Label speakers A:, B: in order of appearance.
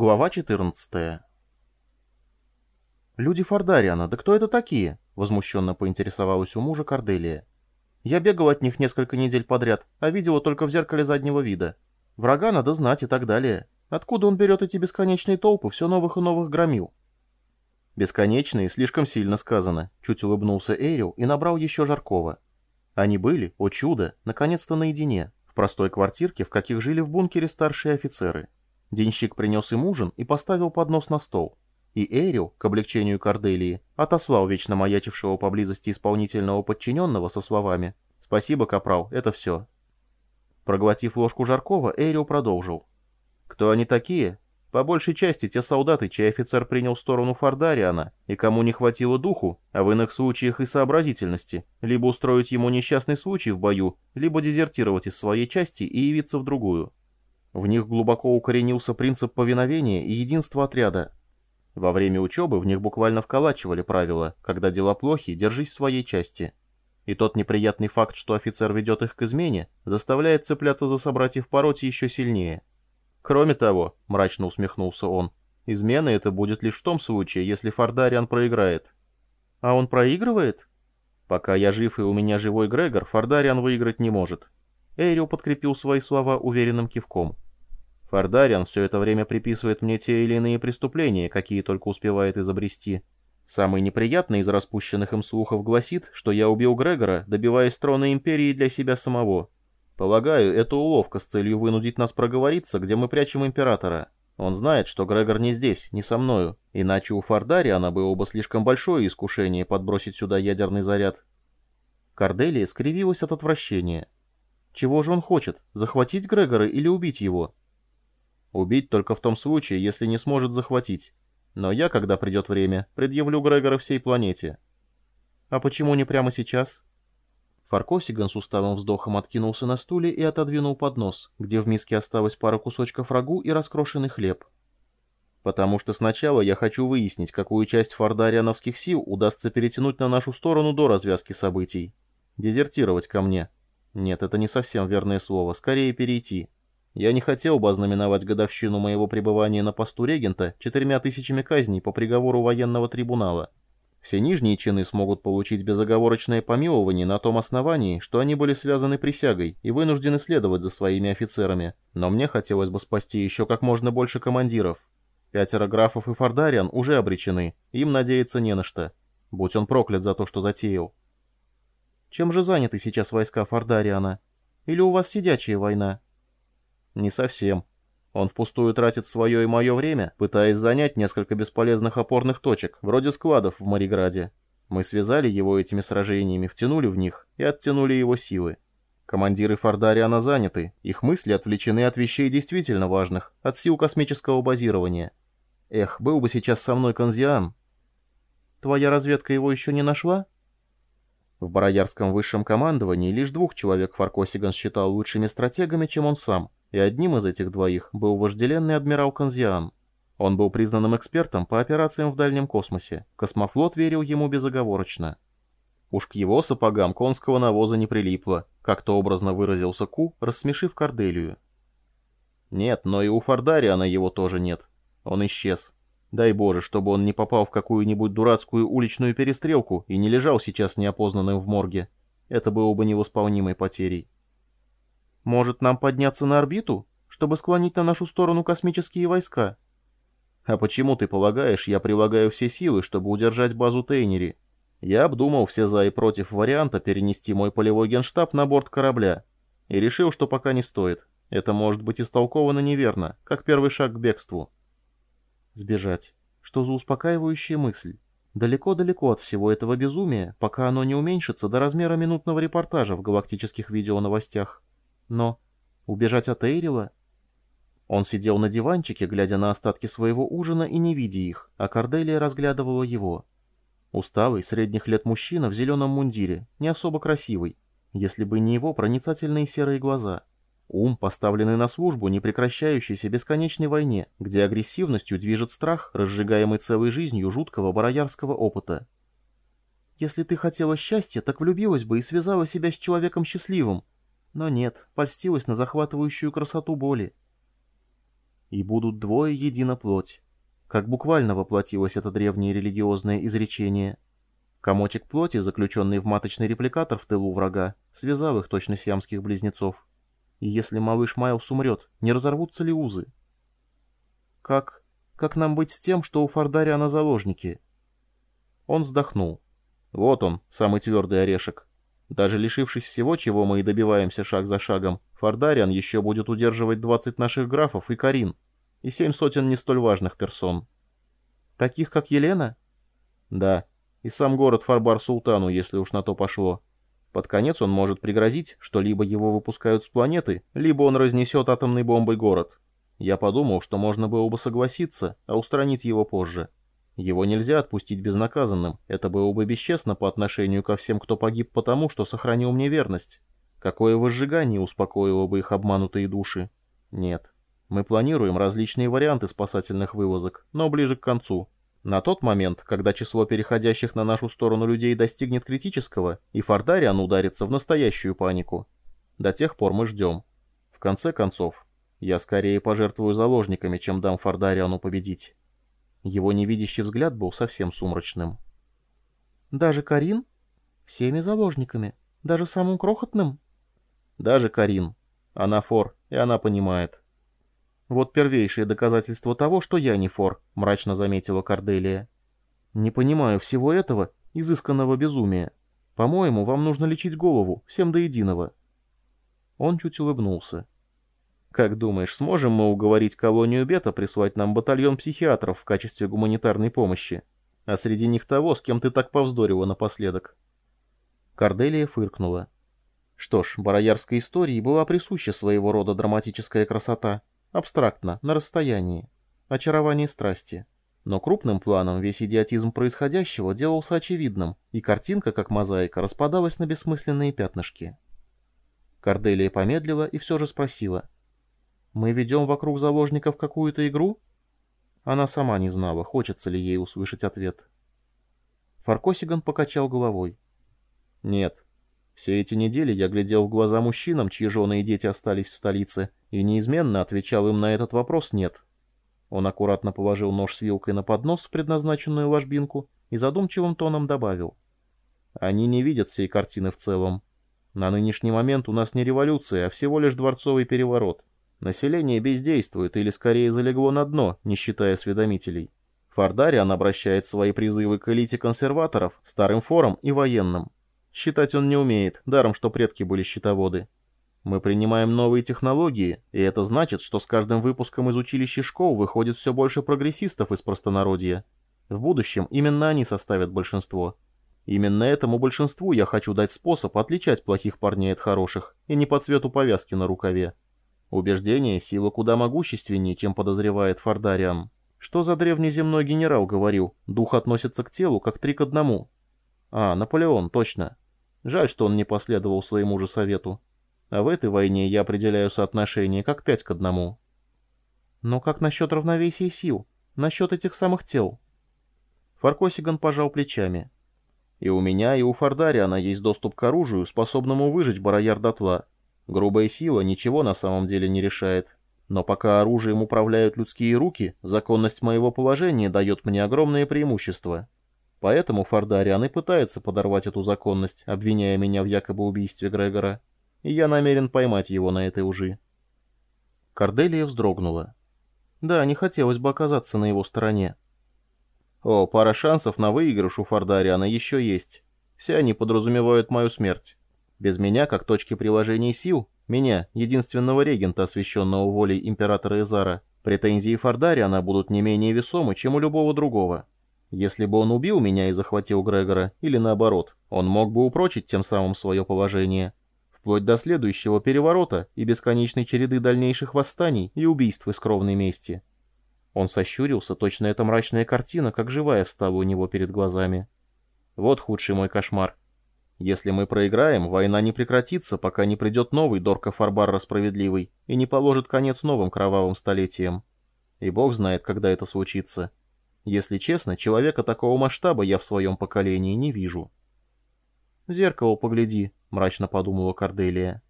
A: Глава 14 «Люди Фордариана, да кто это такие?» — возмущенно поинтересовалась у мужа Корделия. «Я бегал от них несколько недель подряд, а видела только в зеркале заднего вида. Врага надо знать и так далее. Откуда он берет эти бесконечные толпы все новых и новых громил?» «Бесконечные слишком сильно сказано», — чуть улыбнулся Эйрил и набрал еще жаркого. Они были, о чудо, наконец-то наедине, в простой квартирке, в каких жили в бункере старшие офицеры. Денщик принес им ужин и поставил поднос на стол. И Эрил, к облегчению Корделии, отослал вечно маячившего поблизости исполнительного подчиненного со словами «Спасибо, капрал, это все». Проглотив ложку жаркого, Эрил продолжил. «Кто они такие? По большей части те солдаты, чей офицер принял сторону Фардариана, и кому не хватило духу, а в иных случаях и сообразительности, либо устроить ему несчастный случай в бою, либо дезертировать из своей части и явиться в другую. В них глубоко укоренился принцип повиновения и единства отряда. Во время учебы в них буквально вколачивали правила «когда дела плохи, держись своей части». И тот неприятный факт, что офицер ведет их к измене, заставляет цепляться за собратьев по роте еще сильнее. Кроме того, мрачно усмехнулся он, измена это будет лишь в том случае, если Фардариан проиграет. А он проигрывает? Пока я жив и у меня живой Грегор, Фардариан выиграть не может. Эйрио подкрепил свои слова уверенным кивком. Фардариан все это время приписывает мне те или иные преступления, какие только успевает изобрести. Самый неприятный из распущенных им слухов гласит, что я убил Грегора, добиваясь трона Империи для себя самого. Полагаю, это уловка с целью вынудить нас проговориться, где мы прячем Императора. Он знает, что Грегор не здесь, не со мною, иначе у Фардариана было бы слишком большое искушение подбросить сюда ядерный заряд. Корделия скривилась от отвращения. Чего же он хочет? Захватить Грегора или убить его? Убить только в том случае, если не сможет захватить. Но я, когда придет время, предъявлю Грегора всей планете. А почему не прямо сейчас? Фаркосиган с усталым вздохом откинулся на стуле и отодвинул поднос, где в миске осталась пара кусочков рагу и раскрошенный хлеб. Потому что сначала я хочу выяснить, какую часть фардариановских сил удастся перетянуть на нашу сторону до развязки событий. Дезертировать ко мне. Нет, это не совсем верное слово, скорее перейти. Я не хотел бы ознаменовать годовщину моего пребывания на посту регента четырьмя тысячами казней по приговору военного трибунала. Все нижние чины смогут получить безоговорочное помилование на том основании, что они были связаны присягой и вынуждены следовать за своими офицерами, но мне хотелось бы спасти еще как можно больше командиров. Пятеро графов и фордариан уже обречены, им надеяться не на что. Будь он проклят за то, что затеял. Чем же заняты сейчас войска Фордариана? Или у вас сидячая война? Не совсем. Он впустую тратит свое и мое время, пытаясь занять несколько бесполезных опорных точек, вроде складов в Мариграде. Мы связали его этими сражениями, втянули в них и оттянули его силы. Командиры Фордариана заняты, их мысли отвлечены от вещей действительно важных, от сил космического базирования. Эх, был бы сейчас со мной Конзиан. Твоя разведка его еще не нашла? В Бароярском высшем командовании лишь двух человек Фаркосиган считал лучшими стратегами, чем он сам, и одним из этих двоих был вожделенный адмирал Конзиан. Он был признанным экспертом по операциям в дальнем космосе. Космофлот верил ему безоговорочно. Уж к его сапогам конского навоза не прилипло, как-то образно выразился Ку, рассмешив Корделию. Нет, но и у Фардариана его тоже нет. Он исчез. Дай Боже, чтобы он не попал в какую-нибудь дурацкую уличную перестрелку и не лежал сейчас неопознанным в морге. Это было бы невосполнимой потерей. Может, нам подняться на орбиту, чтобы склонить на нашу сторону космические войска? А почему ты полагаешь, я прилагаю все силы, чтобы удержать базу Тейнери? Я обдумал все за и против варианта перенести мой полевой генштаб на борт корабля. И решил, что пока не стоит. Это может быть истолковано неверно, как первый шаг к бегству. Сбежать. Что за успокаивающая мысль? Далеко-далеко от всего этого безумия, пока оно не уменьшится до размера минутного репортажа в галактических видеоновостях. Но убежать от Эйрила? Он сидел на диванчике, глядя на остатки своего ужина и не видя их, а Корделия разглядывала его. Усталый, средних лет мужчина в зеленом мундире, не особо красивый, если бы не его проницательные серые глаза — Ум, поставленный на службу непрекращающейся бесконечной войне, где агрессивностью движет страх, разжигаемый целой жизнью жуткого бароярского опыта. Если ты хотела счастья, так влюбилась бы и связала себя с человеком счастливым. Но нет, польстилась на захватывающую красоту боли. и будут двое едино плоть. Как буквально воплотилось это древнее религиозное изречение. Комочек плоти, заключенный в маточный репликатор в тылу врага, связал их точно сиамских близнецов. И если малыш Майлз умрет, не разорвутся ли узы? Как... как нам быть с тем, что у Фардариана заложники? Он вздохнул. Вот он, самый твердый орешек. Даже лишившись всего, чего мы и добиваемся шаг за шагом, Фардариан еще будет удерживать 20 наших графов и Карин, и семь сотен не столь важных персон. Таких, как Елена? Да, и сам город Фарбар Султану, если уж на то пошло. Под конец он может пригрозить, что либо его выпускают с планеты, либо он разнесет атомной бомбой город. Я подумал, что можно было бы согласиться, а устранить его позже. Его нельзя отпустить безнаказанным, это было бы бесчестно по отношению ко всем, кто погиб потому, что сохранил мне верность. Какое возжигание успокоило бы их обманутые души? Нет. Мы планируем различные варианты спасательных вывозок, но ближе к концу. На тот момент, когда число переходящих на нашу сторону людей достигнет критического, и Фардариан ударится в настоящую панику. До тех пор мы ждем. В конце концов, я скорее пожертвую заложниками, чем дам Фардариану победить. Его невидящий взгляд был совсем сумрачным. «Даже Карин? Всеми заложниками? Даже самым крохотным?» «Даже Карин. Она фор, и она понимает». «Вот первейшее доказательство того, что я не фор», — мрачно заметила Корделия. «Не понимаю всего этого изысканного безумия. По-моему, вам нужно лечить голову, всем до единого». Он чуть улыбнулся. Как думаешь, сможем мы уговорить колонию Бета прислать нам батальон психиатров в качестве гуманитарной помощи? А среди них того, с кем ты так повздорила напоследок?» Корделия фыркнула. Что ж, бароярской истории была присуща своего рода драматическая красота. Абстрактно, на расстоянии. Очарование страсти. Но крупным планом весь идиотизм происходящего делался очевидным, и картинка, как мозаика, распадалась на бессмысленные пятнышки. Корделия помедлила и все же спросила — мы ведем вокруг заложников какую-то игру? Она сама не знала, хочется ли ей услышать ответ. Фаркосиган покачал головой. Нет. Все эти недели я глядел в глаза мужчинам, чьи жены и дети остались в столице, и неизменно отвечал им на этот вопрос «нет». Он аккуратно положил нож с вилкой на поднос, предназначенную ложбинку, и задумчивым тоном добавил. Они не видят всей картины в целом. На нынешний момент у нас не революция, а всего лишь дворцовый переворот. Население бездействует или скорее залегло на дно, не считая осведомителей. Фардариан обращает свои призывы к элите консерваторов, старым форам и военным. Считать он не умеет, даром что предки были счетоводы. Мы принимаем новые технологии, и это значит, что с каждым выпуском из училища школ выходит все больше прогрессистов из простонародья. В будущем именно они составят большинство. Именно этому большинству я хочу дать способ отличать плохих парней от хороших, и не по цвету повязки на рукаве. Убеждение — сила куда могущественнее, чем подозревает Фардариан. Что за древний земной генерал говорил? Дух относится к телу, как три к одному. А, Наполеон, точно. Жаль, что он не последовал своему же совету. А в этой войне я определяю соотношение как пять к одному. Но как насчет равновесия сил? Насчет этих самых тел? Фаркосиган пожал плечами. И у меня, и у Фардариана есть доступ к оружию, способному выжечь барояр дотла. Грубая сила ничего на самом деле не решает. Но пока оружием управляют людские руки, законность моего положения дает мне огромное преимущество. Поэтому Фардариан и пытается подорвать эту законность, обвиняя меня в якобы убийстве Грегора. И я намерен поймать его на этой лжи. Корделия вздрогнула. Да, не хотелось бы оказаться на его стороне. О, пара шансов на выигрыш у Фардариана еще есть. Все они подразумевают мою смерть. Без меня, как точки приложения сил, меня, единственного регента, освященного волей императора Изара, претензии Фардариана будут не менее весомы, чем у любого другого. Если бы он убил меня и захватил Грегора, или наоборот, он мог бы упрочить тем самым свое положение, вплоть до следующего переворота и бесконечной череды дальнейших восстаний и убийств из кровной мести. Он сощурился, точно эта мрачная картина, как живая, встала у него перед глазами. Вот худший мой кошмар. Если мы проиграем, война не прекратится, пока не придет новый Дорка Фарбарра Справедливый и не положит конец новым кровавым столетиям. И бог знает, когда это случится. Если честно, человека такого масштаба я в своем поколении не вижу. «В зеркало погляди», — мрачно подумала Корделия.